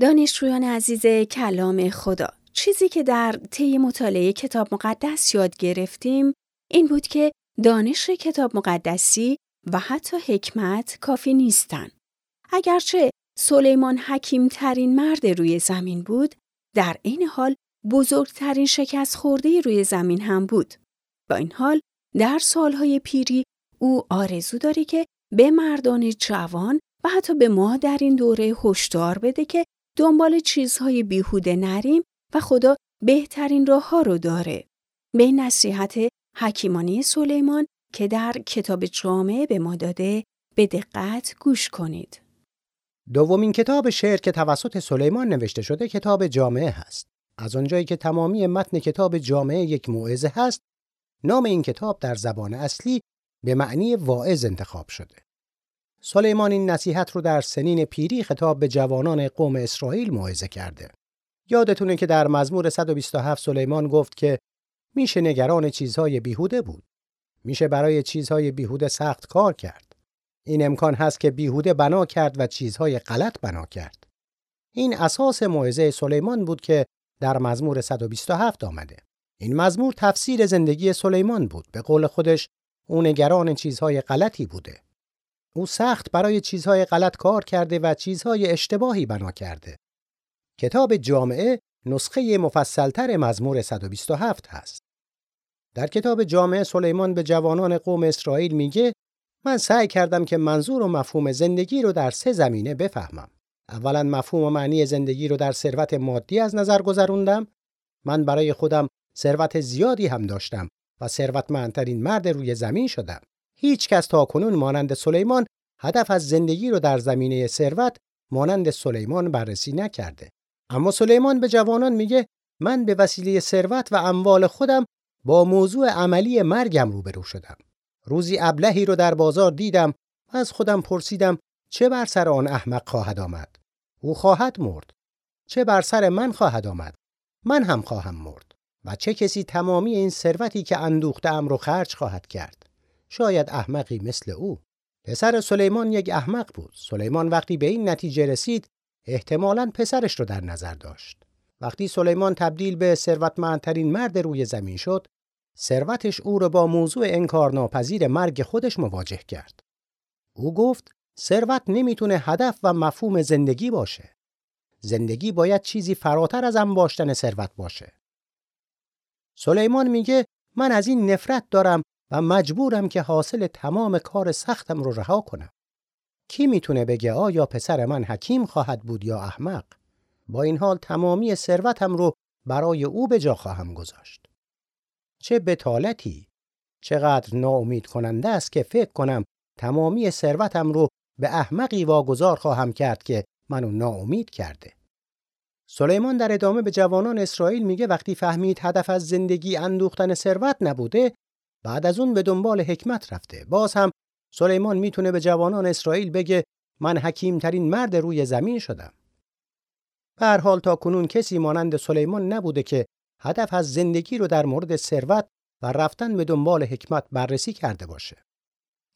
دانشجویان عزیز کلام خدا چیزی که در طی مطالعه کتاب مقدس یاد گرفتیم این بود که دانش کتاب مقدسی و حتی حکمت کافی نیستن. اگرچه سلیمان حکیم ترین مرد روی زمین بود، در این حال بزرگترین شکست خورده روی زمین هم بود. با این حال در سالهای پیری او آرزو داره که به مردان جوان و حتی به ما در این دوره هشدار بده که دنبال چیزهای بیهوده نریم و خدا بهترین راه ها رو داره. به نصیحت حکیمانی سلیمان که در کتاب جامعه به ما داده به دقت گوش کنید. دومین کتاب شعر که توسط سلیمان نوشته شده کتاب جامعه هست. از آنجایی که تمامی متن کتاب جامعه یک موعظه هست، نام این کتاب در زبان اصلی به معنی واعظ انتخاب شده. سلیمان این نصیحت رو در سنین پیری خطاب به جوانان قوم اسرائیل موعظه کرده. یادتونه که در مزمور 127 سلیمان گفت که میشه نگران چیزهای بیهوده بود. میشه برای چیزهای بیهوده سخت کار کرد. این امکان هست که بیهوده بنا کرد و چیزهای غلط بنا کرد. این اساس موعظه سلیمان بود که در مزمور 127 آمده. این مزمور تفسیر زندگی سلیمان بود. به قول خودش او نگران چیزهای غلطی بوده. او سخت برای چیزهای غلط کار کرده و چیزهای اشتباهی بنا کرده. کتاب جامعه نسخه مفصلتر مزمور 127 هست. در کتاب جامعه سلیمان به جوانان قوم اسرائیل میگه من سعی کردم که منظور و مفهوم زندگی رو در سه زمینه بفهمم. اولا مفهوم و معنی زندگی رو در ثروت مادی از نظر گذروندم. من برای خودم ثروت زیادی هم داشتم و ثروتمندترین مرد روی زمین شدم. هیچ کس تا کنون مانند سلیمان هدف از زندگی رو در زمینه ثروت مانند سلیمان بررسی نکرده. اما سلیمان به جوانان میگه من به وسیله ثروت و اموال خودم با موضوع عملی مرگم روبرو شدم. روزی ابلهی رو در بازار دیدم و از خودم پرسیدم چه بر سر آن احمق خواهد آمد؟ او خواهد مرد. چه بر سر من خواهد آمد؟ من هم خواهم مرد. و چه کسی تمامی این ثروتی که اندوخته ام رو خرج خواهد کرد؟ شاید احمقی مثل او. پسر سلیمان یک احمق بود. سلیمان وقتی به این نتیجه رسید احتمالاً پسرش رو در نظر داشت. وقتی سلیمان تبدیل به ثروتمندترین مرد روی زمین شد، ثروتش او را با موضوع انکارناپذیر مرگ خودش مواجه کرد. او گفت ثروت نمی‌تونه هدف و مفهوم زندگی باشه. زندگی باید چیزی فراتر از انباشتن ثروت باشه. سلیمان میگه من از این نفرت دارم و مجبورم که حاصل تمام کار سختم رو رها کنم. کی می‌تونه بگه آیا پسر من حکیم خواهد بود یا احمق؟ با این حال تمامی ثروتم رو برای او به جا خواهم گذاشت. چه بتالتی چقدر ناامید کننده است که فکر کنم تمامی ثروتم رو به احمقی واگذار خواهم کرد که منو ناامید کرده. سلیمان در ادامه به جوانان اسرائیل میگه وقتی فهمید هدف از زندگی اندوختن ثروت نبوده بعد از اون به دنبال حکمت رفته. باز هم سلیمان می‌تونه به جوانان اسرائیل بگه من حکیم ترین مرد روی زمین شدم. به هر حال تا کنون کسی مانند سلیمان نبوده که هدف از زندگی رو در مورد ثروت و رفتن به دنبال حکمت بررسی کرده باشه.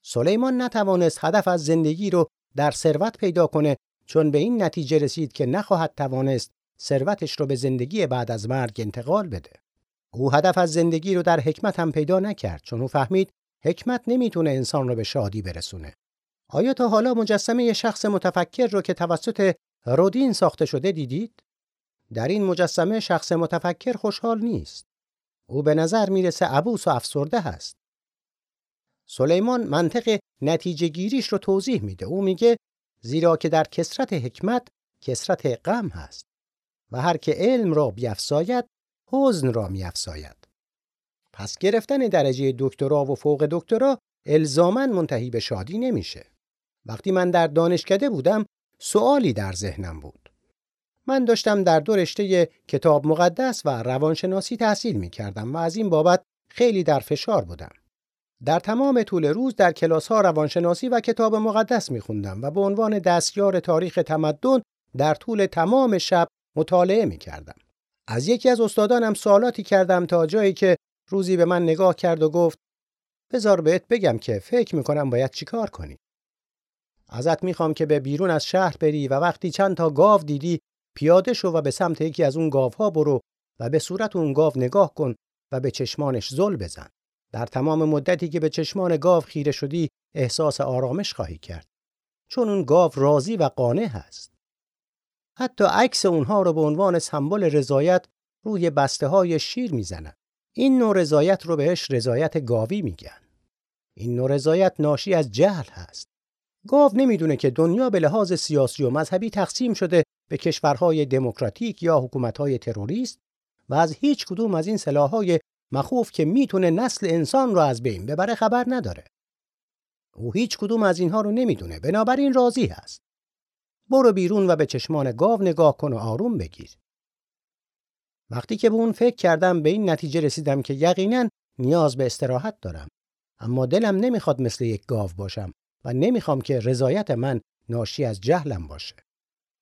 سلیمان نتوانست هدف از زندگی رو در ثروت پیدا کنه چون به این نتیجه رسید که نخواهد توانست ثروتش رو به زندگی بعد از مرگ انتقال بده. او هدف از زندگی رو در حکمت هم پیدا نکرد چون او فهمید حکمت نمی‌تونه انسان رو به شادی برسونه. آیا تا حالا مجسمه شخص متفکر رو که توسط رودین ساخته شده دیدید؟ در این مجسمه شخص متفکر خوشحال نیست. او به نظر می‌رسه عبوس و افسرده هست. سلیمان منطق نتیجه گیریش رو توضیح میده. او میگه زیرا که در کسرت حکمت کسرت غم هست. و هر که علم را بیافزاید حزن را میافزاید پس گرفتن درجه دکترا و فوق دکترا الزاما منتهی به شادی نمیشه وقتی من در دانشکده بودم سوالی در ذهنم بود من داشتم در دو رشته کتاب مقدس و روانشناسی تحصیل می کردم و از این بابت خیلی در فشار بودم. در تمام طول روز در کلاس ها روانشناسی و کتاب مقدس می خوندم و به عنوان دستیار تاریخ تمدن در طول تمام شب مطالعه می کردم. از یکی از استادانم سوالاتی کردم تا جایی که روزی به من نگاه کرد و گفت بذار بهت بگم که فکر می‌کنم باید چیکار کنی. ازت می‌خوام که به بیرون از شهر بری و وقتی چند تا گاو دیدی پیاده شو و به سمت یکی از اون گاوها برو و به صورت اون گاو نگاه کن و به چشمانش زل بزن. در تمام مدتی که به چشمان گاو خیره شدی احساس آرامش خواهی کرد. چون اون گاو راضی و قانع هست. حتی عکس اونها رو به عنوان سمبل رضایت روی بسته های شیر می‌زنن. این نوع رضایت رو بهش رضایت گاوی میگن. این نوع رضایت ناشی از جهل هست. گاو نمی‌دونه که دنیا به لحاظ سیاسی و مذهبی تقسیم شده به کشورهای دموکراتیک یا حکومتهای تروریست و از هیچ کدوم از این سلاحهای مخوف که می‌تونه نسل انسان رو از بین ببره خبر نداره. او هیچ کدوم از اینها رو نمی‌دونه بنابراین راضی هست. برو بیرون و به چشمان گاو نگاه کن و آروم بگیر. وقتی که به اون فکر کردم به این نتیجه رسیدم که یقینا نیاز به استراحت دارم. اما دلم نمی‌خواد مثل یک گاو باشم و نمی‌خوام که رضایت من ناشی از جهلم باشه.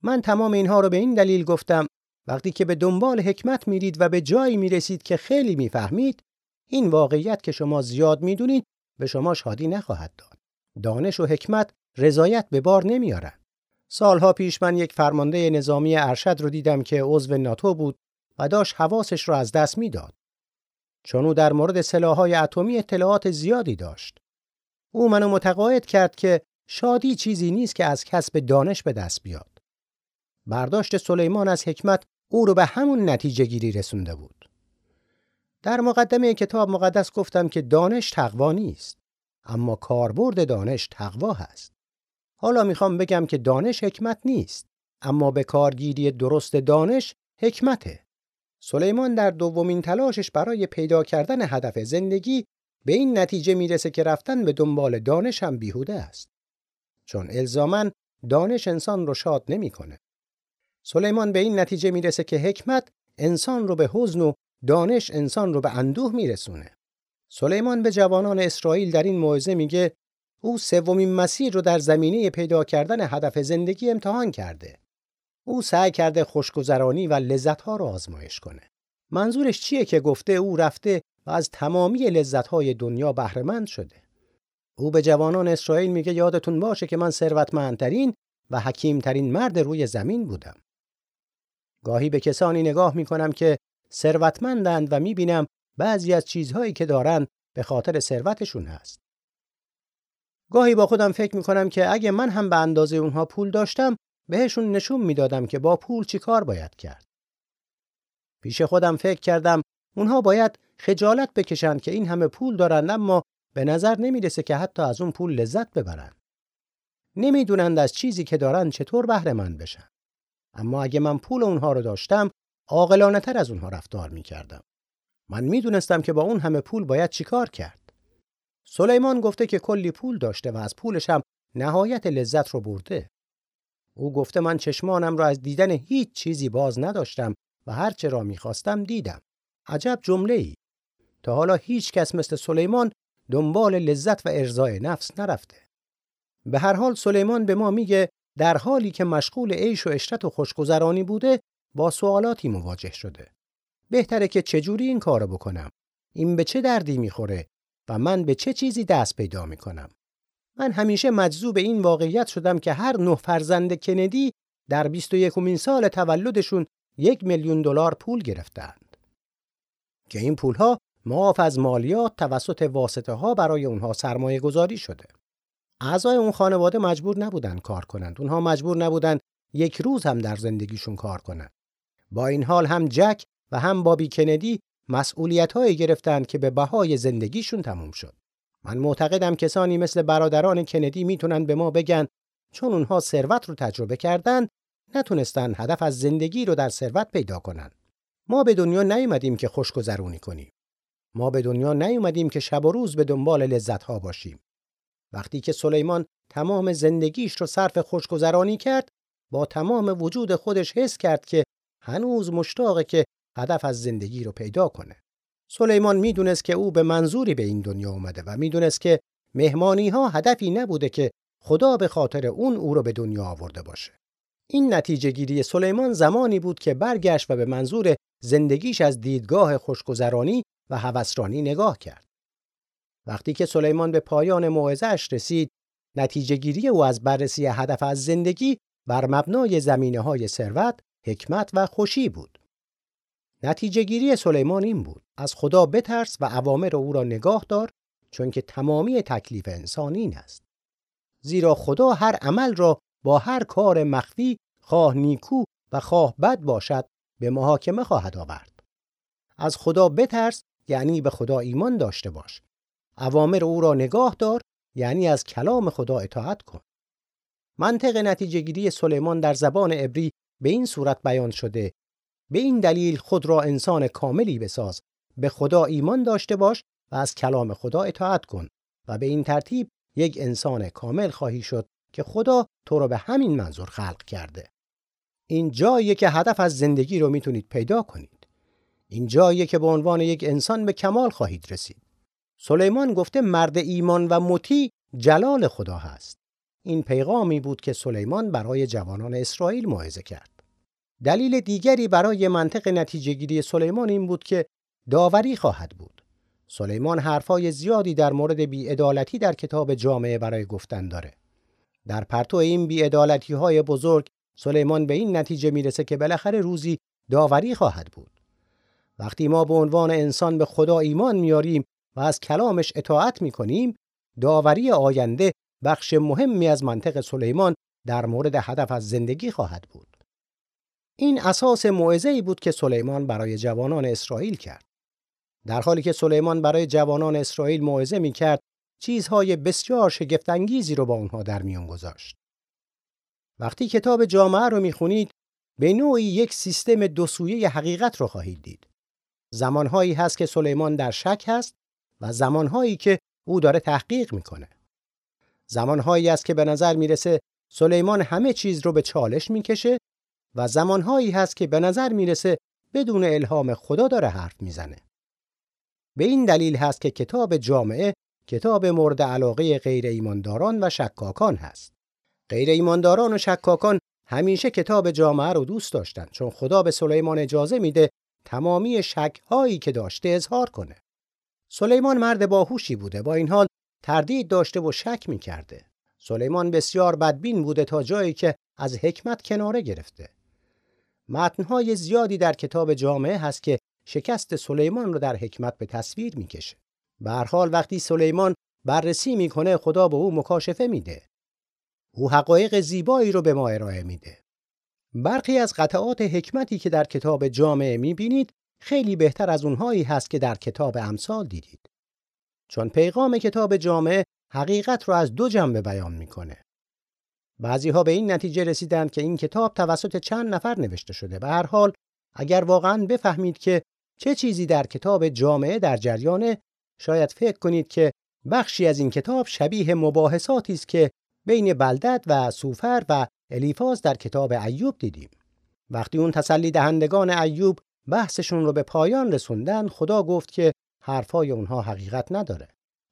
من تمام اینها رو به این دلیل گفتم وقتی که به دنبال حکمت میرید و به جایی می‌رسید که خیلی می‌فهمید این واقعیت که شما زیاد می‌دونید به شما شادی نخواهد داد. دانش و حکمت رضایت به بار نمیارن. سالها پیش من یک فرمانده نظامی ارشد رو دیدم که عضو ناتو بود و داشت حواسش رو از دست می‌داد. چون او در مورد سلاح‌های اتمی اطلاعات زیادی داشت. او منو متقاعد کرد که شادی چیزی نیست که از کسب دانش به دست بیاد. برداشت سلیمان از حکمت او رو به همون نتیجه گیری رسونده بود. در مقدمه کتاب مقدس گفتم که دانش تقوا نیست اما کاربرد دانش تقوا هست. حالا می‌خوام بگم که دانش حکمت نیست اما به کارگیری درست دانش حکمته. سلیمان در دومین تلاشش برای پیدا کردن هدف زندگی به این نتیجه می‌رسه که رفتن به دنبال دانش هم بیهوده است. چون الزامن دانش انسان رو شاد نمی‌کنه. سلیمان به این نتیجه می‌رسه که حکمت انسان رو به حزن و دانش انسان رو به اندوه میرسونه. سلیمان به جوانان اسرائیل در این موعظه میگه او سومین مسیر رو در زمینه پیدا کردن هدف زندگی امتحان کرده. او سعی کرده خوشگذرانی و لذتها رو آزمایش کنه. منظورش چیه که گفته او رفته و از تمامی لذتهای دنیا بهرهمند شده. او به جوانان اسرائیل میگه یادتون باشه که من ثروتمندترین و حکیمترین مرد روی زمین بودم. گاهی به کسانی نگاه می‌کنم که ثروتمندند و می‌بینم بعضی از چیزهایی که دارن به خاطر ثروتشون هست. گاهی با خودم فکر می‌کنم که اگه من هم به اندازه اونها پول داشتم بهشون نشون می‌دادم که با پول چی کار باید کرد. پیش خودم فکر کردم اونها باید خجالت بکشند که این همه پول دارند اما به نظر نمی‌رسه که حتی از اون پول لذت ببرن. نمی‌دونند از چیزی که دارن چطور بهره مند بشن. اما اگه من پول اونها رو داشتم عاقلانه تر از اونها رفتار می‌کردم. من می‌دونستم که با اون همه پول باید چیکار کرد. سلیمان گفته که کلی پول داشته و از پولش هم نهایت لذت رو برده. او گفته من چشمانم را از دیدن هیچ چیزی باز نداشتم و هر چه را می‌خواستم دیدم. عجب جمله ای. تا حالا هیچ کس مثل سلیمان دنبال لذت و ارزای نفس نرفته. به هر حال سلیمان به ما میگه در حالی که مشغول عیش و اشرت و خوشگذرانی بوده با سوالاتی مواجه شده. بهتره که چجوری این کارو بکنم؟ این به چه دردی می‌خوره و من به چه چیزی دست پیدا می‌کنم؟ من همیشه مجذوب این واقعیت شدم که هر نه فرزند کندی در 21 سال تولدشون یک میلیون دلار پول گرفتند. که این پولها معاف از مالیات توسط واسطه ها برای اونها سرمایه گذاری شده. اعضای اون خانواده مجبور نبودن کار کنند. اونها مجبور نبودن یک روز هم در زندگیشون کار کنند. با این حال هم جک و هم بابی کندی مسئولیت هایی گرفتند که به بهای زندگیشون تموم شد. من معتقدم کسانی مثل برادران کندی می‌تونن به ما بگن چون اونها ثروت رو تجربه کردن نتونستن هدف از زندگی رو در ثروت پیدا کنن. ما به دنیا نیومدیم که خوشگذرونی کنیم. ما به دنیا نیومدیم که شب و روز به دنبال لذت ها باشیم. وقتی که سلیمان تمام زندگیش رو صرف خوشگذرانی کرد، با تمام وجود خودش حس کرد که هنوز مشتاقه که هدف از زندگی رو پیدا کنه. سلیمان می‌دونست که او به منظوری به این دنیا اومده و می‌دونست که مهمانی ها هدفی نبوده که خدا به خاطر اون او رو به دنیا آورده باشه. این نتیجه گیری سلیمان زمانی بود که برگشت و به منظور زندگیش از دیدگاه خوشگذرانی و هوسرانی نگاه کرد. وقتی که سلیمان به پایان موعظه‌اش رسید، نتیجه گیری او از بررسی هدف از زندگی بر مبنای زمینه های ثروت حکمت و خوشی بود. نتیجه گیری سلیمان این بود. از خدا بترس و اوامر او را نگاه دار چون که تمامی تکلیف انسان این است. زیرا خدا هر عمل را با هر کار مخفی خواه نیکو و خواه بد باشد به محاکمه خواهد آورد. از خدا بترس یعنی به خدا ایمان داشته باش. اوامر او را نگاه دار یعنی از کلام خدا اطاعت کن. منطق نتیجه گیری سلیمان در زبان عبری به این صورت بیان شده به این دلیل خود را انسان کاملی بساز. به خدا ایمان داشته باش و از کلام خدا اطاعت کن و به این ترتیب یک انسان کامل خواهی شد که خدا تو را به همین منظور خلق کرده. این جایی که هدف از زندگی رو می‌تونید پیدا کنید. این جایی که به عنوان یک انسان به کمال خواهید رسید. سلیمان گفته مرد ایمان و مطیع جلال خدا هست. این پیغامی بود که سلیمان برای جوانان اسرائیل موعظه کرد. دلیل دیگری برای منطق نتیجهگیری سلیمان این بود که داوری خواهد بود. سلیمان حرفای زیادی در مورد بیعدالتی در کتاب جامعه برای گفتن داره. در پرتو این بیعدالتی های بزرگ سلیمان به این نتیجه می‌رسه که بالاخره روزی داوری خواهد بود. وقتی ما به عنوان انسان به خدا ایمان میاریم و از کلامش اطاعت می‌کنیم، داوری آینده بخش مهمی از منطق سلیمان در مورد هدف از زندگی خواهد بود. این اساس موعظه‌ای بود که سلیمان برای جوانان اسرائیل کرد. در حالی که سلیمان برای جوانان اسرائیل موعظه می‌کرد، چیزهای بسیار شگفتانگیزی رو با اونها در میان گذاشت. وقتی کتاب جامعه رو می‌خونید، به نوعی یک سیستم دو سویه حقیقت رو خواهید دید. زمانهایی هست که سلیمان در شک هست و زمانهایی که او داره تحقیق می‌کنه. زمانهایی است که به نظر می‌رسه سلیمان همه چیز رو به چالش می‌کشه و زمانهایی هست که به نظر می‌رسه بدون الهام خدا داره حرف می‌زنه. به این دلیل هست که کتاب جامعه کتاب مورد علاقه غیر ایمانداران و شکاکان هست. غیر ایمانداران و شکاکان همیشه کتاب جامعه رو دوست داشتن چون خدا به سلیمان اجازه میده تمامی شک هایی که داشته اظهار کنه. سلیمان مرد باهوشی بوده با این حال تردید داشته و شک می‌کرده. سلیمان بسیار بدبین بوده تا جایی که از حکمت کناره گرفته. متنهای زیادی در کتاب جامعه هست که شکست سلیمان رو در حکمت به تصویر می‌کشه. به هر حال وقتی سلیمان بررسی می‌کنه خدا به او مکاشفه میده. او حقایق زیبایی رو به ما ارائه میده. برخی از قطعات حکمتی که در کتاب جامعه می‌بینید خیلی بهتر از اونهایی هست که در کتاب امثال دیدید. چون پیغام کتاب جامعه حقیقت رو از دو جنبه بیان می‌کنه. بعضی ها به این نتیجه رسیدند که این کتاب توسط چند نفر نوشته شده. به هر حال اگر واقعا بفهمید که چه چیزی در کتاب جامعه در جریانه شاید فکر کنید که بخشی از این کتاب شبیه مباحثاتی است که بین بلدت و سوفر و الیفاز در کتاب ایوب دیدیم. وقتی اون تسلی دهندگان ایوب بحثشون رو به پایان رسوندن خدا گفت که حرفای اونها حقیقت نداره.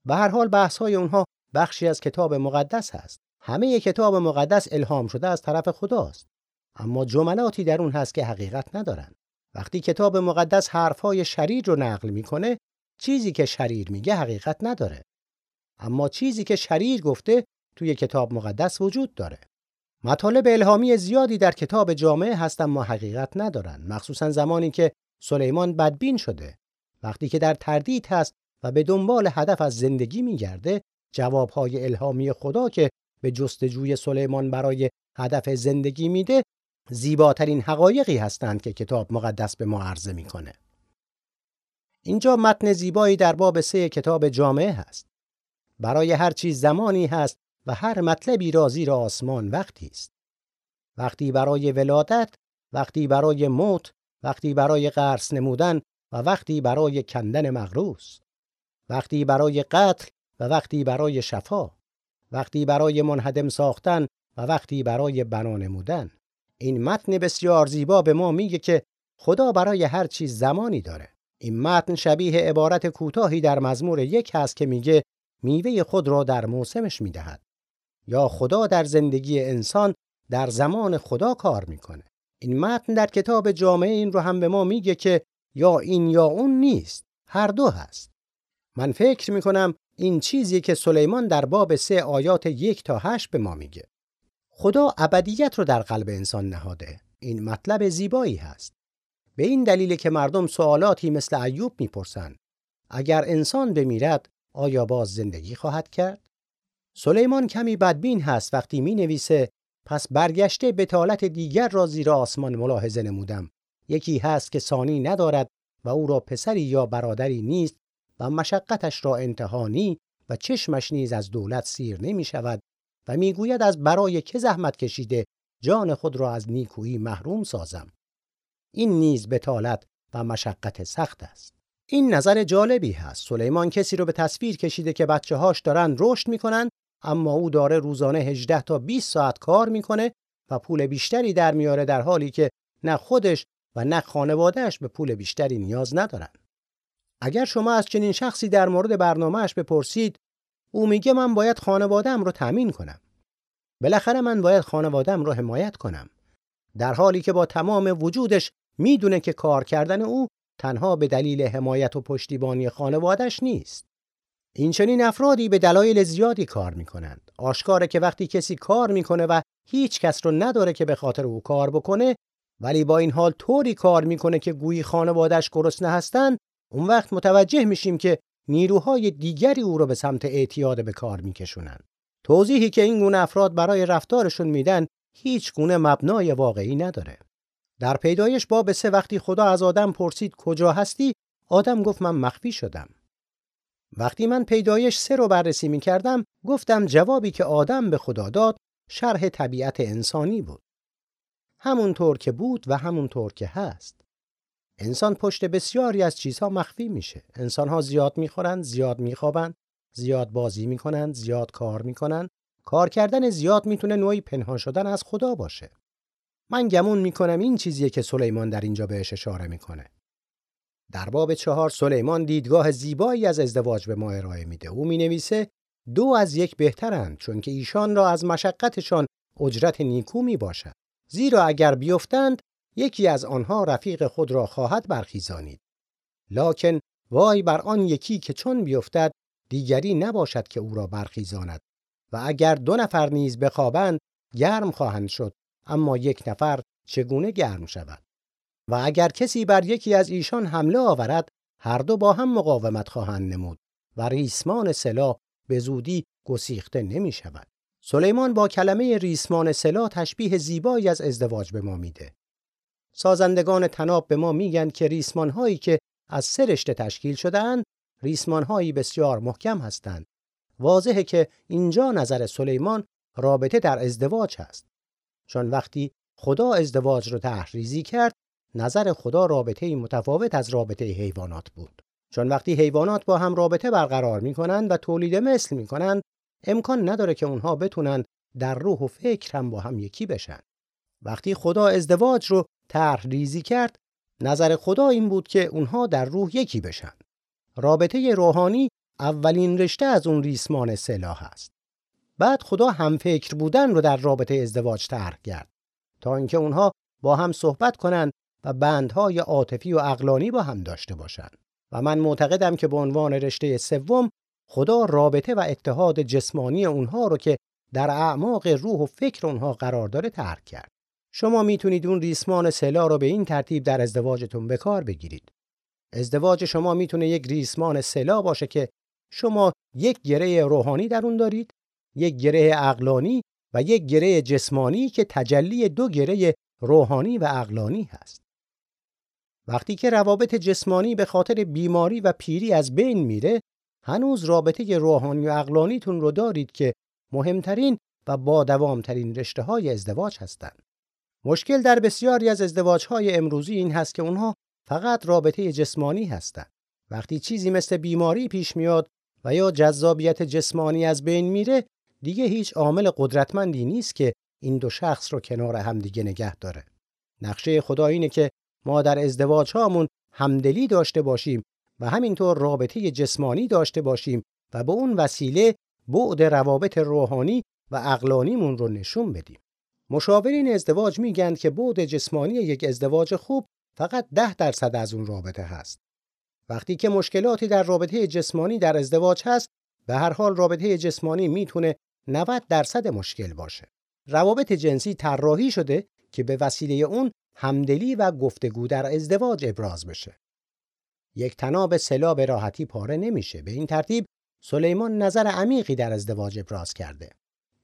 به هر حال بحث‌های اونها بخشی از کتاب مقدس هست. همه کتاب مقدس الهام شده از طرف خداست. اما جملاتی در اون هست که حقیقت ندارن. وقتی کتاب مقدس حرفهای شریر رو نقل می‌کنه چیزی که شریر میگه حقیقت نداره. اما چیزی که شریر گفته توی کتاب مقدس وجود داره. مطالب الهامی زیادی در کتاب جامعه هست اما حقیقت ندارن. مخصوصا زمانی که سلیمان بدبین شده. وقتی که در تردید هست و به دنبال هدف از زندگی میگرده جوابهای الهامی خدا که به جستجوی سلیمان برای هدف زندگی میده زیباترین حقایقی هستند که کتاب مقدس به ما عرضه می‌کنه. اینجا متن زیبایی در باب سه کتاب جامعه هست. برای هر چیز زمانی هست و هر مطلبی را زیر آسمان وقتی است. وقتی برای ولادت، وقتی برای موت، وقتی برای قرص نمودن و وقتی برای کندن مغروس. وقتی برای قتل و وقتی برای شفا. وقتی برای منهدم ساختن و وقتی برای بنا نمودن. این متن بسیار زیبا به ما میگه که خدا برای هر چیز زمانی داره. این متن شبیه عبارت کوتاهی در مزمور یک هست که میگه میوه خود را در موسمش می‌دهد. یا خدا در زندگی انسان در زمان خدا کار می‌کنه. این متن در کتاب جامعه این رو هم به ما میگه که یا این یا اون نیست هر دو هست. من فکر می‌کنم این چیزی که سلیمان در باب سه آیات یک تا هشت به ما میگه. خدا ابدیت رو در قلب انسان نهاده این مطلب زیبایی هست. به این دلیل که مردم سوالاتی مثل ایوب می‌پرسند. اگر انسان بمیرد آیا باز زندگی خواهد کرد؟ سلیمان کمی بدبین هست وقتی می نویسه پس برگشته بتالت دیگر را زیر آسمان ملاحظه نمودم. یکی هست که ثانی ندارد و او را پسری یا برادری نیست مشقتش را انتهانی و چشمش نیز از دولت سیر نمی شود و می‌گوید از برای که زحمت کشیده جان خود را از نیکویی محروم سازم. این نیز بتالت و مشقت سخت است. این نظر جالبی هست. سلیمان کسی رو به تصویر کشیده که بچه هاش دارن رشد می‌کنن اما او داره روزانه 18 تا 20 ساعت کار می‌کنه و پول بیشتری در میاره در حالی که نه خودش و نه خانوادهش به پول بیشتری نیاز ندارن. اگر شما از چنین شخصی در مورد برنامهش بپرسید او میگه من باید خانواده‌ام رو تامین کنم. بالاخره من باید خانواده‌ام رو حمایت کنم. در حالی که با تمام وجودش می‌دونه که کار کردن او تنها به دلیل حمایت و پشتیبانی خانوادهش نیست. این چنین افرادی به دلایل زیادی کار می‌کنند. آشکاره که وقتی کسی کار می‌کنه و هیچ کس رو نداره که به خاطر او کار بکنه ولی با این حال طوری کار می‌کنه که گویی خانوادهش گرسنه هستن اون وقت متوجه میشیم که نیروهای دیگری او را به سمت اعتیاد به کار میکشونن. توضیحی که این گونه افراد برای رفتارشون میدن هیچ گونه مبنای واقعی نداره. در پیدایش باب سه وقتی خدا از آدم پرسید کجا هستی آدم گفت من مخفی شدم. وقتی من پیدایش سه رو بررسی می کردم گفتم جوابی که آدم به خدا داد شرح طبیعت انسانی بود. همونطور که بود و همونطور که هست. انسان پشت بسیاری از چیزها مخفی میشه. انسانها زیاد می‌خورند، زیاد میخوابند، زیاد بازی می‌کنند، زیاد کار می‌کنند. کار کردن زیاد می‌تونه نوعی پنهان شدن از خدا باشه. من گمون می‌کنم این چیزیه که سلیمان در اینجا بهش اشاره می‌کنه. در باب چهار سلیمان دیدگاه زیبایی از ازدواج به ما ارائه میده. او می‌نویسه دو از یک بهترند چون که ایشان را از مشقتشان اجرت نیکو می باشد. زیرا اگر بیفتند یکی از آنها رفیق خود را خواهد برخیزانید. لکن وای بر آن یکی که چون بیفتد دیگری نباشد که او را برخیزاند و اگر دو نفر نیز بخوابند گرم خواهند شد اما یک نفر چگونه گرم شود و اگر کسی بر یکی از ایشان حمله آورد هر دو با هم مقاومت خواهند نمود و ریسمان سلاح به زودی گسیخته نمی شود. سلیمان با کلمه ریسمان سلاح تشبیه زیبایی از ازدواج به ما میده. سازندگان تناب به ما میگن که ریسمان هایی که از سه رشته تشکیل شدهاند ریسمان هایی بسیار محکم هستند. واضحه که اینجا نظر سلیمان رابطه در ازدواج هست. چون وقتی خدا ازدواج رو تحریزی کرد نظر خدا رابطه متفاوت از رابطه حیوانات بود. چون وقتی حیوانات با هم رابطه برقرار می کنند و تولید مثل می کنند امکان نداره که اونها بتونن در روح و فکر هم با هم یکی بشن. وقتی خدا ازدواج رو طرح ریزی کرد نظر خدا این بود که اونها در روح یکی بشن. رابطه روحانی اولین رشته از اون ریسمان سلاح است. بعد خدا هم فکر بودن رو در رابطه ازدواج طرح کرد تا اینکه اونها با هم صحبت کنند و بندهای عاطفی و اقلانی با هم داشته باشند. و من معتقدم که به عنوان رشته سوم خدا رابطه و اتحاد جسمانی اونها رو که در اعماق روح و فکر اونها قرار داره ترک کرد. شما می‌تونید اون ریسمان سلا رو به این ترتیب در ازدواجتون به کار بگیرید. ازدواج شما می‌تونه یک ریسمان سلا باشه که شما یک گره روحانی در اون دارید، یک گره اقلانی و یک گره جسمانی که تجلی دو گره روحانی و اقلانی هست. وقتی که روابط جسمانی به خاطر بیماری و پیری از بین میره، هنوز رابطه روحانی و اقلانیتون رو دارید که مهمترین و با دوامترین رشته های ازدواج هستند. مشکل در بسیاری از ازدواج های امروزی این هست که اونها فقط رابطه جسمانی هستند. وقتی چیزی مثل بیماری پیش میاد و یا جذابیت جسمانی از بین میره دیگه هیچ عامل قدرتمندی نیست که این دو شخص رو کنار هم دیگه نگه داره. نقشه خدا اینه که ما در ازدواج هامون همدلی داشته باشیم و همینطور رابطه جسمانی داشته باشیم و به اون وسیله بعد روابط روحانی و اقلانیمون رو نشون بدیم. مشاورین ازدواج میگن که بعد جسمانی یک ازدواج خوب فقط ده درصد از اون رابطه هست. وقتی که مشکلاتی در رابطه جسمانی در ازدواج هست به هر حال رابطه جسمانی می‌تونه 90 درصد مشکل باشه. روابط جنسی طراحی شده که به وسیله اون همدلی و گفتگو در ازدواج ابراز بشه. یک تناب سلا به راحتی پاره نمیشه. به این ترتیب سلیمان نظر عمیقی در ازدواج ابراز کرده.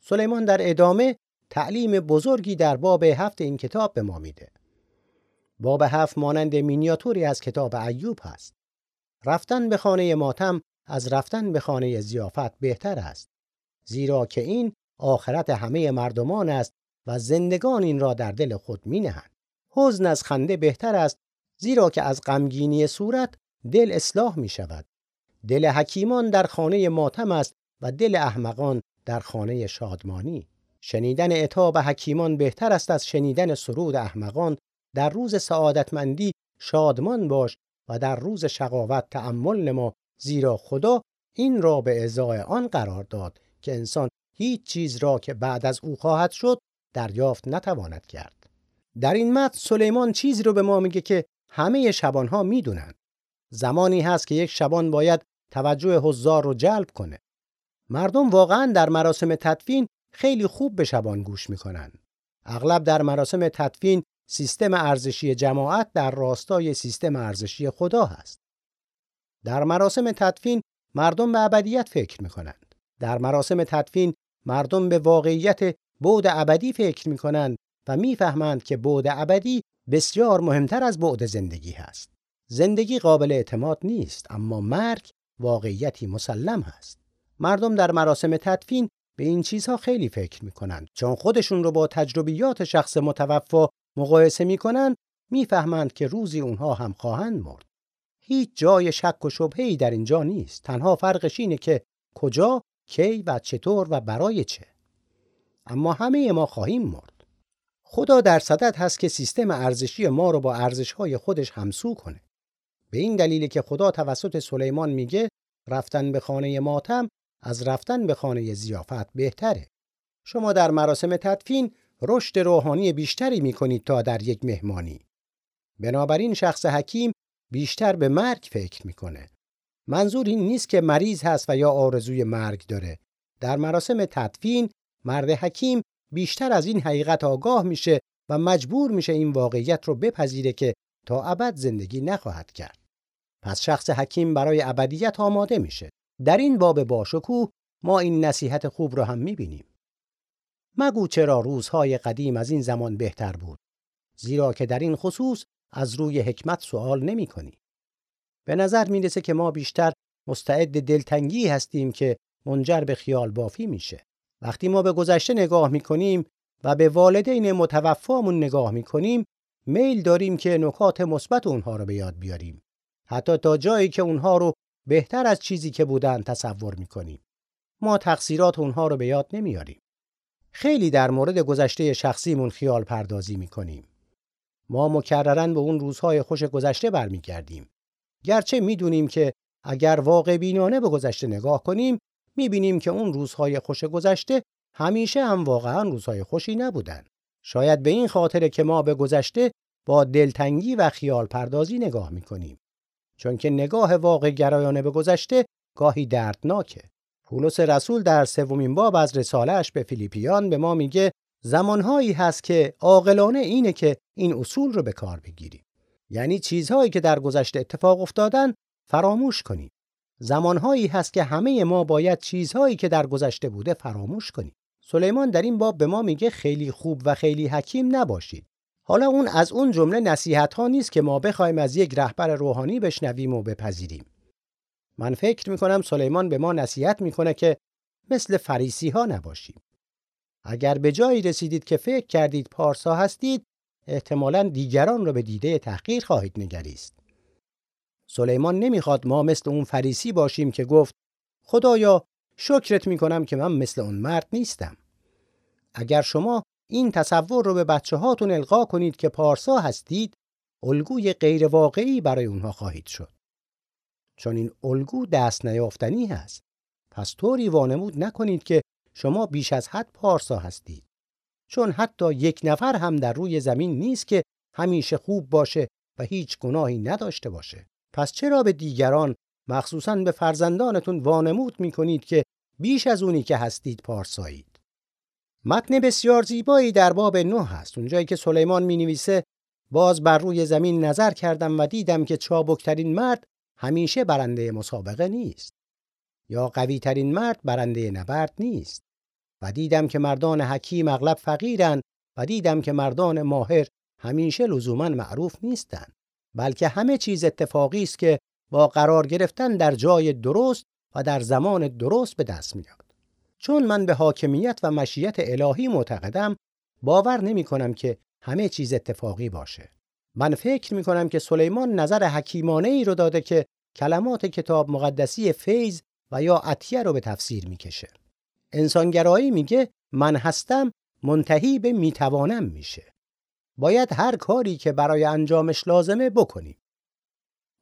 سلیمان در ادامه تعلیم بزرگی در باب هفت این کتاب به ما میده. باب هفت مانند مینیاتوری از کتاب ایوب هست. رفتن به خانه ماتم از رفتن به خانه زیافت بهتر است. زیرا که این آخرت همه مردمان است و زندگان این را در دل خود می نهند. حزن از خنده بهتر است زیرا که از غمگینی صورت دل اصلاح می شود. دل حکیمان در خانه ماتم است و دل احمقان در خانه شادمانی. شنیدن عتاب حکیمان بهتر است از شنیدن سرود احمقان در روز سعادتمندی شادمان باش و در روز شقاوت تأمل نما زیرا خدا این را به ازای آن قرار داد که انسان هیچ چیز را که بعد از او خواهد شد دریافت نتواند کرد. در این متن سلیمان چیزی رو به ما میگه که همه شبانها می‌دونن. زمانی هست که یک شبان باید توجه حضار رو جلب کنه. مردم واقعا در مراسم تدفین خیلی خوب به شبان گوش می‌کنن. اغلب در مراسم تدفین سیستم ارزشی جماعت در راستای سیستم ارزشی خدا هست. در مراسم تدفین مردم به ابدیت فکر می‌کنند. در مراسم تدفین مردم به واقعیت بعد ابدی فکر می‌کنند و می‌فهمند که بعد ابدی بسیار مهمتر از بعد زندگی هست. زندگی قابل اعتماد نیست اما مرگ واقعیتی مسلم هست. مردم در مراسم تدفین به این چیزها خیلی فکر می‌کنند چون خودشون رو با تجربیات شخص متوفا مقایسه می‌کنند می‌فهمند که روزی اونها هم خواهند مرد. هیچ جای شک و شبهه‌ای در اینجا نیست. تنها فرقش اینه که کجا، کی و چطور و برای چه. اما همه ما خواهیم مرد. خدا در صدد هست که سیستم ارزشی ما رو با ارزش‌های خودش همسو کنه. به این دلیل که خدا توسط سلیمان میگه رفتن به خانه ماتم از رفتن به خانه زیافت بهتره. شما در مراسم تدفین رشد روحانی بیشتری می‌کنید تا در یک مهمانی. بنابراین شخص حکیم بیشتر به مرگ فکر می‌کنه. منظور این نیست که مریض هست و یا آرزوی مرگ داره. در مراسم تدفین مرد حکیم بیشتر از این حقیقت آگاه میشه و مجبور میشه این واقعیت رو بپذیره که تا ابد زندگی نخواهد کرد. پس شخص حکیم برای ابدیت آماده میشه. در این باب باشکوه ما این نصیحت خوب رو هم می‌بینیم. مگو چرا روزهای قدیم از این زمان بهتر بود زیرا که در این خصوص از روی حکمت سوال نمی کنی. به نظر می‌رسه که ما بیشتر مستعد دلتنگی هستیم که منجر به خیال بافی میشه. وقتی ما به گذشته نگاه می‌کنیم و به والدین متوفامون نگاه می‌کنیم میل داریم که نکات مثبت اونها رو به یاد بیاریم. حتی تا جایی که اونها رو بهتر از چیزی که بودن تصور می‌کنیم. ما تقصیرات اونها رو به یاد نمیاریم. خیلی در مورد گذشته شخصیمون خیال پردازی می‌کنیم. ما مکررن به اون روزهای خوش گذشته برمیگردیم. گرچه می‌دونیم که اگر واقع بینانه به گذشته نگاه کنیم می‌بینیم که اون روزهای خوش گذشته همیشه هم واقعا روزهای خوشی نبودن. شاید به این خاطر که ما به گذشته با دلتنگی و خیال پردازی نگاه می‌کنیم. چون که نگاه واقع گرایانه به گذشته گاهی دردناکه. پولس رسول در سومین باب از رسالهش به فیلیپیان به ما میگه زمانهایی هست که عاقلانه اینه که این اصول رو به کار بگیریم. یعنی چیزهایی که در گذشته اتفاق افتادن فراموش کنیم. زمانهایی هست که همه ما باید چیزهایی که در گذشته بوده فراموش کنیم. سلیمان در این باب به ما میگه خیلی خوب و خیلی حکیم نباشید. حالا اون از اون جمله نصیحت ها نیست که ما بخوایم از یک رهبر روحانی بشنویم و بپذیریم. من فکر می‌کنم سلیمان به ما نصیحت می‌کنه که مثل فریسی ها نباشیم. اگر به جایی رسیدید که فکر کردید پارسا هستید، احتمالا دیگران را به دیده تحقیر خواهید نگریست. سلیمان نمی‌خواد ما مثل اون فریسی باشیم که گفت خدایا شکرت می‌کنم که من مثل اون مرد نیستم. اگر شما این تصور رو به بچه هاتون القا کنید که پارسا هستید، الگوی غیر واقعی برای اونها خواهید شد. چون این الگو دست نیافتنی هست. پس طوری وانمود نکنید که شما بیش از حد پارسا هستید. چون حتی یک نفر هم در روی زمین نیست که همیشه خوب باشه و هیچ گناهی نداشته باشه. پس چرا به دیگران مخصوصا به فرزندانتون وانمود می کنید که بیش از اونی که هستید پارسایید؟ متن بسیار زیبایی در باب نه هست. اونجایی که سلیمان می نویسه باز بر روی زمین نظر کردم و دیدم که چابکترین مرد همیشه برنده مسابقه نیست یا قوی ترین مرد برنده نبرد نیست. و دیدم که مردان حکیم اغلب فقیرند و دیدم که مردان ماهر همیشه لزوما معروف نیستند. بلکه همه چیز اتفاقی است که با قرار گرفتن در جای درست و در زمان درست به دست میاد چون من به حاکمیت و مشیت الهی معتقدم باور نمی کنم که همه چیز اتفاقی باشه من فکر می کنم که سلیمان نظر حکیمانه ای رو داده که کلمات کتاب مقدسی فیض و یا عطیه رو به تفسیر می‌کشه. انسانگرایی میگه من هستم منتهی به می‌توانم میشه. باید هر کاری که برای انجامش لازمه بکنیم.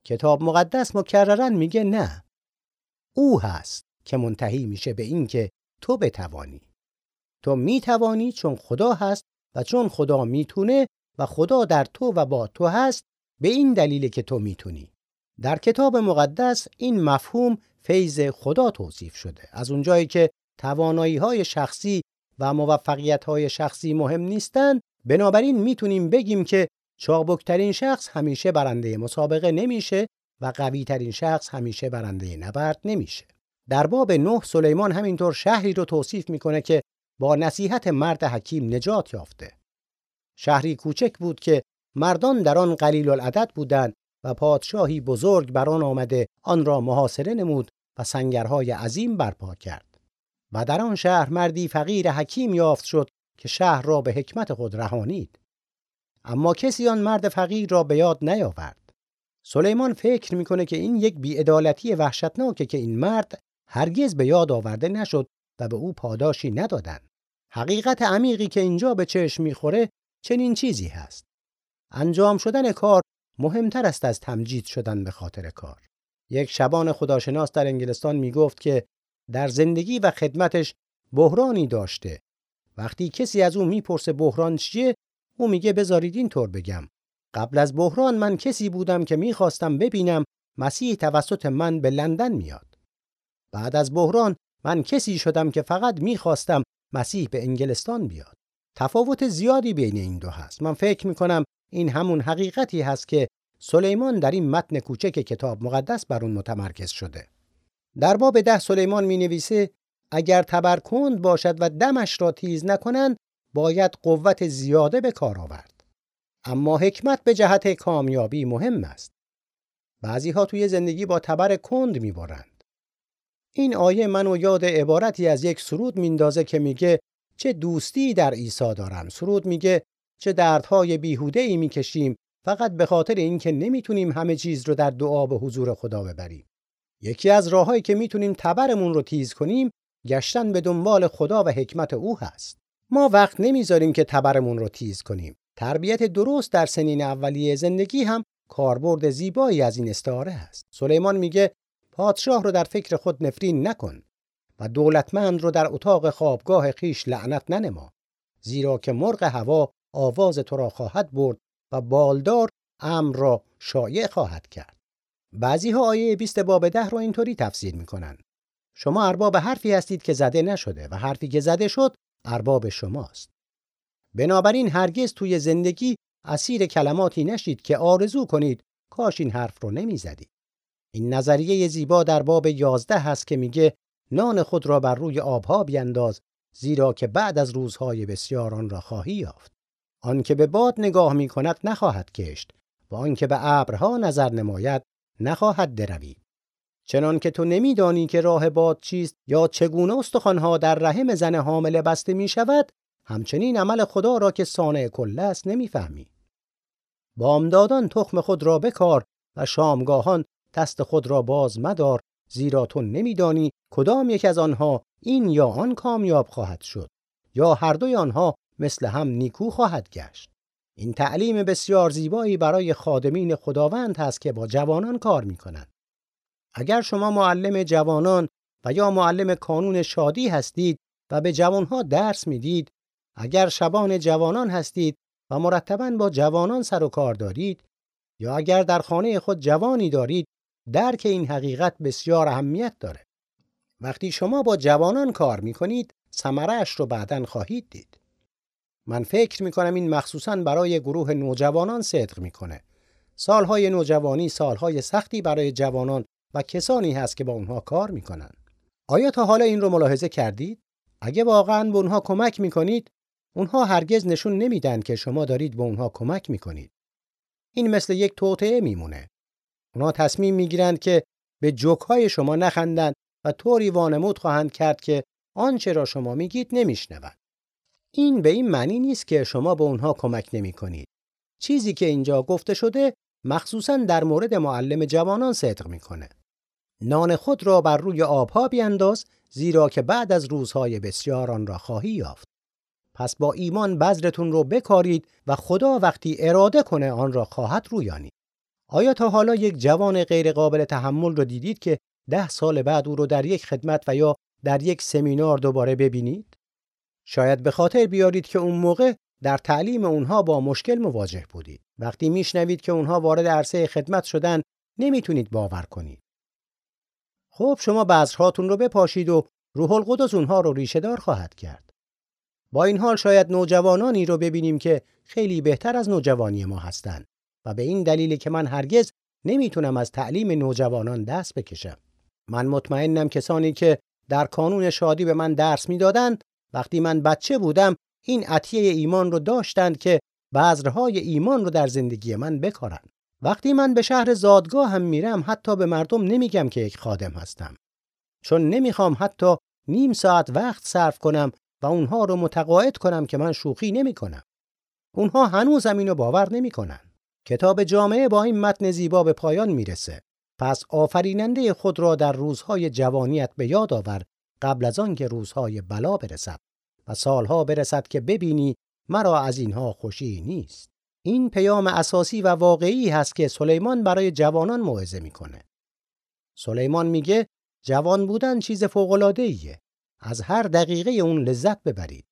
کتاب مقدس مکررن میگه نه. او هست که منتهی میشه به این که تو بتوانی. تو می‌توانی چون خدا هست و چون خدا می‌تونه و خدا در تو و با تو هست به این دلیل که تو می‌تونی. در کتاب مقدس این مفهوم فیض خدا توصیف شده. از اونجایی که توانایی های شخصی و موفقیت های شخصی مهم نیستند بنابراین می‌تونیم بگیم که چابکترین شخص همیشه برنده مسابقه نمیشه و قوی ترین شخص همیشه برنده نبرد نمیشه. در باب نه سلیمان همینطور شهری رو توصیف می‌کنه که با نصیحت مرد حکیم نجات یافته. شهری کوچک بود که مردان در آن قلیل العدد بودند و پادشاهی بزرگ بر آن آمده آن را محاصره نمود و سنگرهای عظیم برپا کرد. و در آن شهر مردی فقیر حکیم یافت شد که شهر را به حکمت خود رهانید. اما کسی آن مرد فقیر را به یاد نیاورد. سلیمان فکر می‌کنه که این یک بیعدالتی وحشتناکه که این مرد هرگز به یاد آورده نشد و به او پاداشی ندادن. حقیقت عمیقی که اینجا به چشم می‌خوره چنین چیزی هست. انجام شدن کار مهمتر است از تمجید شدن به خاطر کار. یک شبان خداشناس در انگلستان می‌گفت که در زندگی و خدمتش بحرانی داشته. وقتی کسی از او می‌پرسه بحران چیه، او میگه بذارید این طور بگم. قبل از بحران من کسی بودم که می‌خواستم ببینم مسیح توسط من به لندن میاد. بعد از بحران من کسی شدم که فقط می‌خواستم مسیح به انگلستان بیاد. تفاوت زیادی بین این دو هست. من فکر می‌کنم این همون حقیقتی هست که سلیمان در این متن کوچک کتاب مقدس بر اون متمرکز شده. در باب ده سلیمان می نویسه اگر تبرکند باشد و دمش را تیز نکنند باید قوت زیاده به کار آورد. اما حکمت به جهت کامیابی مهم است. بعضی ها توی زندگی با تبر کند میبارند. این آیه منو یاد عبارتی از یک سرود میندازه که میگه چه دوستی در عیسی دارم. سرود میگه چه دردهای بیهوده ای می‌کشیم فقط به خاطر اینکه نمی‌تونیم همه چیز رو در دعا به حضور خدا ببریم. یکی از راههایی که می‌تونیم تبرمون رو تیز کنیم گشتن به دنبال خدا و حکمت او هست. ما وقت نمی‌ذاریم که تبرمون رو تیز کنیم. تربیت درست در سنین اولیه زندگی هم کاربرد زیبایی از این استعاره است. سلیمان میگه پادشاه رو در فکر خود نفرین نکن و دولتمند رو در اتاق خوابگاه خیش لعنت ننما زیرا که مرغ هوا آواز تو را خواهد برد و بالدار امر را شایع خواهد کرد. بعضی ها آیه 20 باب ده را اینطوری تفسیر می‌کنن. شما ارباب حرفی هستید که زده نشده و حرفی که زده شد ارباب شماست. بنابراین هرگز توی زندگی اسیر کلماتی نشید که آرزو کنید کاش این حرف رو نمی‌زدید. این نظریه زیبا در باب 11 هست که میگه نان خود را بر روی آبها بینداز زیرا که بعد از روزهای بسیار آن را خواهی یافت. آنکه به باد نگاه می کند نخواهد کشت و آنکه به ابرها نظر نماید نخواهد دروید چنان که تو نمیدانی که راه باد چیست یا چگونه استخوانها در رحم زن حامله بسته می شود همچنین عمل خدا را که صانع کل است نمی‌فهمی بامدادان تخم خود را بکار و شامگاهان دست خود را باز مدار زیرا تو نمیدانی کدام یک از آنها این یا آن کامیاب خواهد شد یا هر دوی آنها مثل هم نیکو خواهد گشت این تعلیم بسیار زیبایی برای خادمین خداوند هست که با جوانان کار می کنند. اگر شما معلم جوانان و یا معلم کانون شادی هستید و به جوانها درس می‌دید، اگر شبان جوانان هستید و مرتبا با جوانان سر و کار دارید یا اگر در خانه خود جوانی دارید، درک این حقیقت بسیار اهمیت داره. وقتی شما با جوانان کار می کنید، رو بعدا خواهید دید. من فکر می کنم این مخصوصا برای گروه نوجوانان صدق می‌کنه. سالهای نوجوانی سالهای سختی برای جوانان و کسانی هست که با اونها کار می‌کنن. آیا تا حالا این رو ملاحظه کردید؟ اگه واقعا به اونها کمک می‌کنید، اونها هرگز نشون نمیدن که شما دارید به اونها کمک می‌کنید. این مثل یک توطعه میمونه. اونها تصمیم می‌گیرند که به جوکهای شما نخندند و طوری وانمود خواهند کرد که آنچه را شما میگید نمیشنوند. این به این معنی نیست که شما به اونها کمک نمی کنید. چیزی که اینجا گفته شده مخصوصا در مورد معلم جوانان صدق می‌کنه. نان خود را بر روی آبها بیانداز زیرا که بعد از روزهای بسیار آن را خواهی یافت. پس با ایمان بذرتون رو بکارید و خدا وقتی اراده کنه آن را خواهد رویانی. آیا تا حالا یک جوان غیرقابل تحمل رو دیدید که ده سال بعد او رو در یک خدمت و یا در یک سمینار دوباره ببینید؟ شاید به خاطر بیارید که اون موقع در تعلیم اونها با مشکل مواجه بودید. وقتی میشنوید که اونها وارد عرصه خدمت شدن نمی‌تونید باور کنید. خب شما بذرهاتون رو بپاشید و روح القدس اونها رو ریشه دار خواهد کرد. با این حال شاید نوجوانانی رو ببینیم که خیلی بهتر از نوجوانی ما هستند و به این دلیل که من هرگز نمی‌تونم از تعلیم نوجوانان دست بکشم. من مطمئنم کسانی که در کانون شادی به من درس می‌دادند وقتی من بچه بودم این عطیه ایمان رو داشتند که بذرهای ایمان رو در زندگی من بکارن. وقتی من به شهر زادگاه هم میرم حتی به مردم نمیگم که یک خادم هستم. چون نمی‌خوام حتی نیم ساعت وقت صرف کنم و اونها رو متقاعد کنم که من شوخی نمی کنم. اونها هنوزم اینو باور نمی‌کنن. کتاب جامعه با این متن زیبا به پایان می‌رسه. پس آفریننده خود را در روزهای جوانیت به یاد آور قبل از آن که روزهای بلا برسد و سالها برسد که ببینی مرا از اینها خوشی نیست. این پیام اساسی و واقعی هست که سلیمان برای جوانان موعظه می‌کنه. سلیمان میگه جوان بودن چیز فوق‌العاده‌ایه. از هر دقیقه اون لذت ببرید.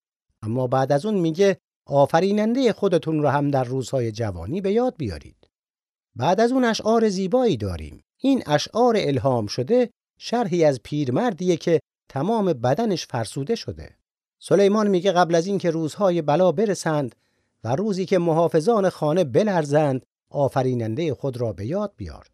اما بعد از اون میگه آفریننده خودتون رو هم در روزهای جوانی به یاد بیارید. بعد از اون اشعار زیبایی داریم. این اشعار الهام شده شرحی از پیرمردیه که تمام بدنش فرسوده شده. سلیمان میگه قبل از اینکه روزهای بلا برسند و روزی که محافظان خانه بلرزند آفریننده خود را به یاد بیار.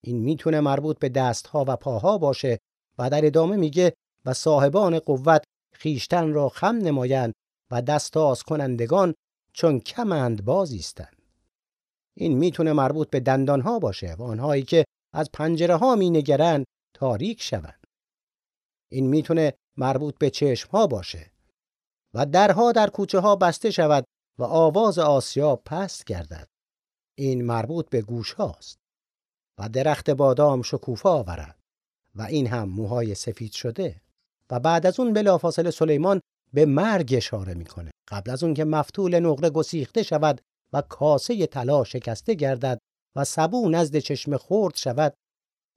این می‌تونه مربوط به دستها و پاها باشه و در ادامه میگه و صاحبان قوت خیشتن را خم نمایند و دستاز کنندگان چون کمند بازیستند. این می‌تونه مربوط به دندانها باشه و آنهایی که از پنجره ها می نگرن تاریک شوند. این می‌تونه مربوط به چشم ها باشه و درها در کوچه ها بسته شود و آواز آسیا پست گردد. این مربوط به گوش هاست و درخت بادام شکوفا آورد و این هم موهای سفید شده و بعد از اون بلافاصله سلیمان به مرگ اشاره می‌کنه. قبل از اون که مفتول نقره گسیخته شود و کاسه طلا شکسته گردد و سبو نزد چشم خورد شود.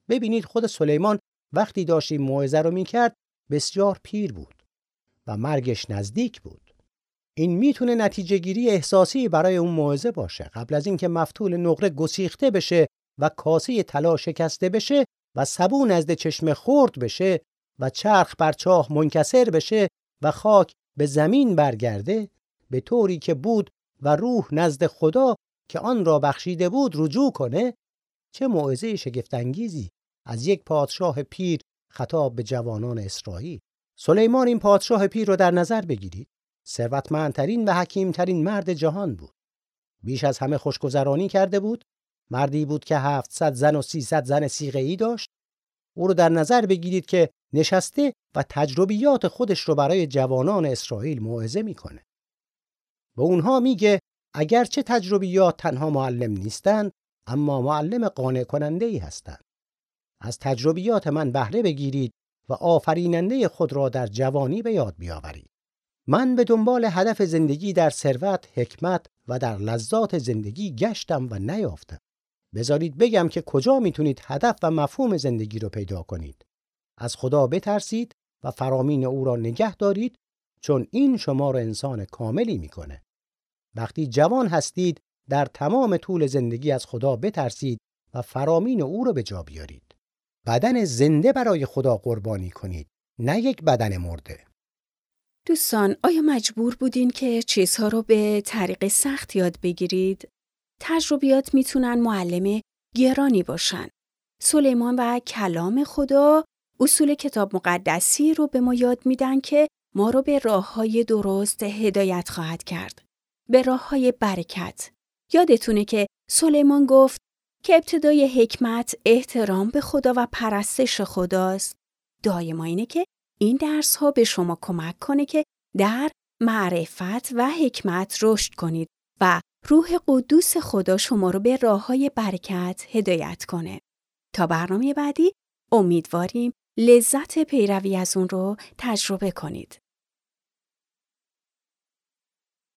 ببینید خود سلیمان وقتی داشت این موعظه رو می‌کرد بسیار پیر بود و مرگش نزدیک بود. این می‌تونه نتیجه گیری احساسی برای اون موعظه باشه. قبل از اینکه مفتول نقره گسیخته بشه و کاسه طلا شکسته بشه و سبو نزد چشم خورد بشه و چرخ بر چاه منکسر بشه و خاک به زمین برگرده به طوری که بود و روح نزد خدا که آن را بخشیده بود رجوع کنه چه موعظه شگفتانگیزی از یک پادشاه پیر خطاب به جوانان اسرائیل. سلیمان این پادشاه پیر رو در نظر بگیرید. ثروتمندترین و حکیمترین مرد جهان بود. بیش از همه خوشگذرانی کرده بود. مردی بود که 700 زن و 300 زن سیغه‌ای داشت. او رو در نظر بگیرید که نشسته و تجربیات خودش رو برای جوانان اسرائیل موعظه می‌کنه به اونها میگه اگرچه تجربیات تنها معلم نیستند اما معلم قانع کننده ای هستند از تجربیات من بهره بگیرید و آفریننده خود را در جوانی به یاد بیاورید من به دنبال هدف زندگی در ثروت، حکمت و در لذات زندگی گشتم و نیافتم. بذارید بگم که کجا می‌تونید هدف و مفهوم زندگی رو پیدا کنید. از خدا بترسید و فرامین او را نگه دارید چون این شما را انسان کاملی می‌کنه. وقتی جوان هستید در تمام طول زندگی از خدا بترسید و فرامین او را به جا بیارید. بدن زنده برای خدا قربانی کنید نه یک بدن مرده. دوستان آیا مجبور بودین که چیزها رو به طریق سخت یاد بگیرید؟ تجربیات می‌تونن معلم گرانی باشن. سلیمان و کلام خدا اصول کتاب مقدسی رو به ما یاد میدن که ما رو به راه های درست هدایت خواهد کرد. به راه های برکت. یادتونه که سلیمان گفت که ابتدای حکمت احترام به خدا و پرستش خداست. دایما اینه که این درس ها به شما کمک کنه که در معرفت و حکمت رشد کنید و روح قدوس خدا شما رو به راه های برکت هدایت کنه. تا برنامه بعدی امیدواریم لذت پیروی از اون رو تجربه کنید.